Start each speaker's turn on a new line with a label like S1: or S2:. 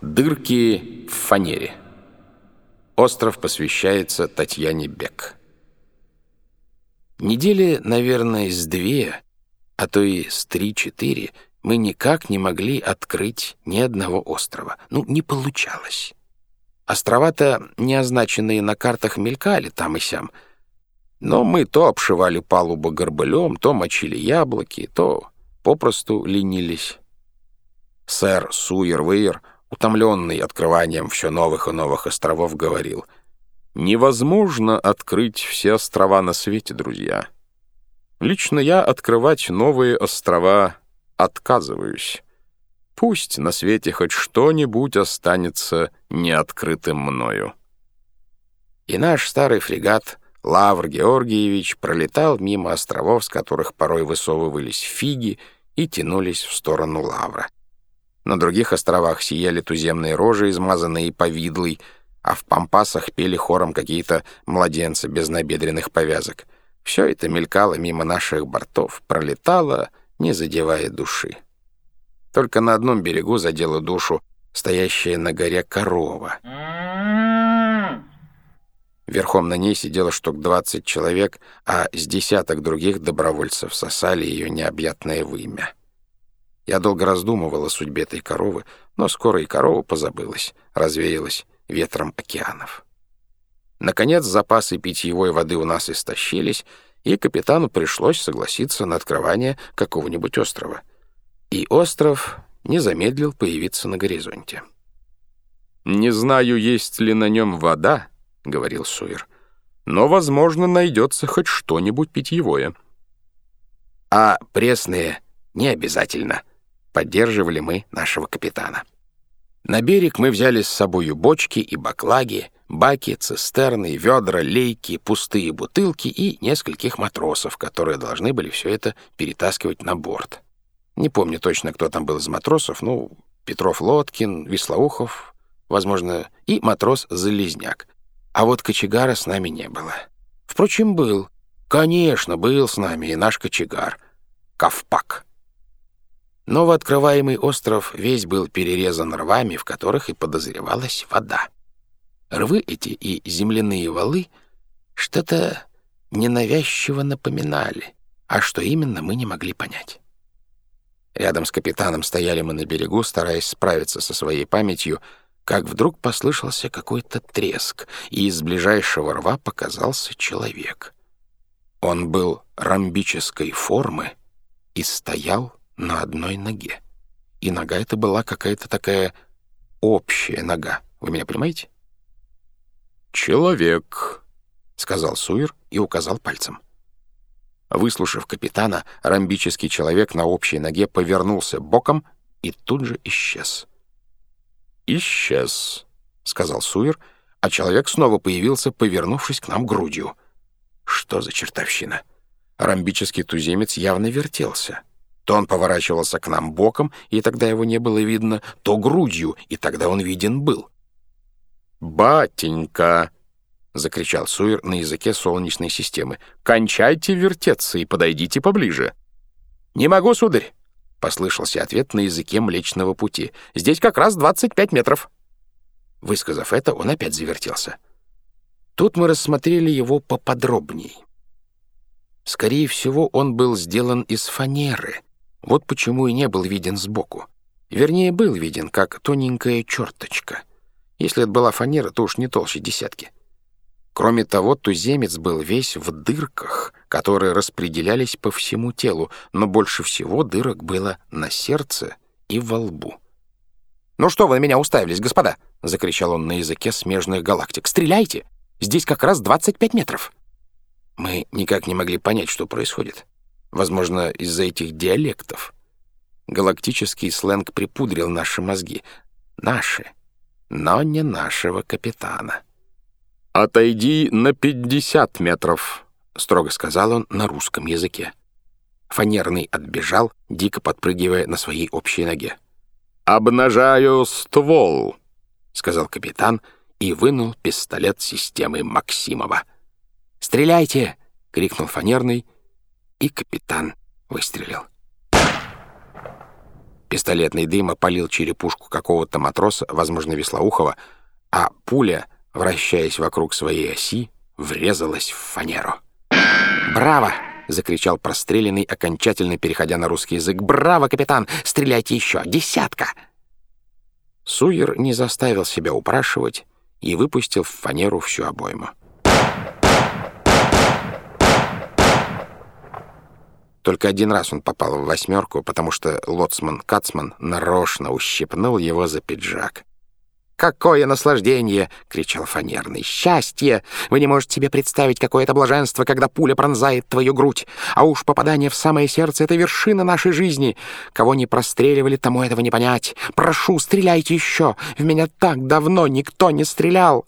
S1: Дырки в фанере. Остров посвящается Татьяне Бек. Недели, наверное, с две, а то и с три-четыре, мы никак не могли открыть ни одного острова. Ну, не получалось. Острова-то, не означенные на картах, мелькали там и сям. Но мы то обшивали палубу горбылем, то мочили яблоки, то попросту ленились. Сэр Суер-Вейер утомленный открыванием все новых и новых островов, говорил, «Невозможно открыть все острова на свете, друзья. Лично я открывать новые острова отказываюсь. Пусть на свете хоть что-нибудь останется неоткрытым мною». И наш старый фрегат Лавр Георгиевич пролетал мимо островов, с которых порой высовывались фиги и тянулись в сторону Лавра. На других островах сияли туземные рожи, измазанные повидлой, а в пампасах пели хором какие-то младенцы без набедренных повязок. Все это мелькало мимо наших бортов, пролетало, не задевая души. Только на одном берегу задела душу стоящая на горе корова. Верхом на ней сидело штук двадцать человек, а с десяток других добровольцев сосали ее необъятное вымя. Я долго раздумывал о судьбе этой коровы, но скоро и корова позабылась, развеялась ветром океанов. Наконец, запасы питьевой воды у нас истощились, и капитану пришлось согласиться на открывание какого-нибудь острова. И остров не замедлил появиться на горизонте. «Не знаю, есть ли на нем вода», — говорил Суир, «но, возможно, найдется хоть что-нибудь питьевое». «А пресные не обязательно», поддерживали мы нашего капитана. На берег мы взяли с собою бочки и баклаги, баки, цистерны, ведра, лейки, пустые бутылки и нескольких матросов, которые должны были все это перетаскивать на борт. Не помню точно, кто там был из матросов, ну, Петров Лоткин, Веслоухов, возможно, и матрос Залезняк. А вот кочегара с нами не было. Впрочем, был. Конечно, был с нами и наш кочегар. Ковпак. Новооткрываемый остров весь был перерезан рвами, в которых и подозревалась вода. Рвы эти и земляные валы что-то ненавязчиво напоминали, а что именно мы не могли понять. Рядом с капитаном стояли мы на берегу, стараясь справиться со своей памятью, как вдруг послышался какой-то треск, и из ближайшего рва показался человек. Он был ромбической формы и стоял на одной ноге. И нога эта была какая-то такая общая нога. Вы меня понимаете? «Человек», — сказал Суир и указал пальцем. Выслушав капитана, ромбический человек на общей ноге повернулся боком и тут же исчез. «Исчез», — сказал Суир, а человек снова появился, повернувшись к нам грудью. Что за чертовщина? Ромбический туземец явно вертелся. То он поворачивался к нам боком, и тогда его не было видно, то грудью, и тогда он виден был. «Батенька!» — закричал Суир на языке солнечной системы. «Кончайте вертеться и подойдите поближе». «Не могу, сударь!» — послышался ответ на языке Млечного Пути. «Здесь как раз 25 метров». Высказав это, он опять завертелся. Тут мы рассмотрели его поподробней. Скорее всего, он был сделан из фанеры, вот почему и не был виден сбоку. Вернее, был виден, как тоненькая черточка. Если это была фанера, то уж не толще десятки. Кроме того, туземец был весь в дырках, которые распределялись по всему телу, но больше всего дырок было на сердце и во лбу. «Ну что вы на меня уставились, господа?» — закричал он на языке смежных галактик. «Стреляйте! Здесь как раз 25 метров!» Мы никак не могли понять, что происходит. Возможно, из-за этих диалектов. Галактический сленг припудрил наши мозги. Наши, но не нашего капитана. «Отойди на пятьдесят метров», — строго сказал он на русском языке. Фанерный отбежал, дико подпрыгивая на своей общей ноге. «Обнажаю ствол», — сказал капитан и вынул пистолет системы Максимова. «Стреляйте!» — крикнул фанерный, и капитан выстрелил. Пистолетный дым опалил черепушку какого-то матроса, возможно, Веслоухова, а пуля, вращаясь вокруг своей оси, врезалась в фанеру. «Браво!» — закричал простреленный, окончательно переходя на русский язык. «Браво, капитан! Стреляйте еще! Десятка!» Суер не заставил себя упрашивать и выпустил в фанеру всю обойму. Только один раз он попал в восьмерку, потому что лоцман Кацман нарочно ущипнул его за пиджак. «Какое наслаждение!» — кричал фанерный. «Счастье! Вы не можете себе представить, какое это блаженство, когда пуля пронзает твою грудь. А уж попадание в самое сердце — это вершина нашей жизни. Кого не простреливали, тому этого не понять. Прошу, стреляйте еще! В меня так давно никто не стрелял!»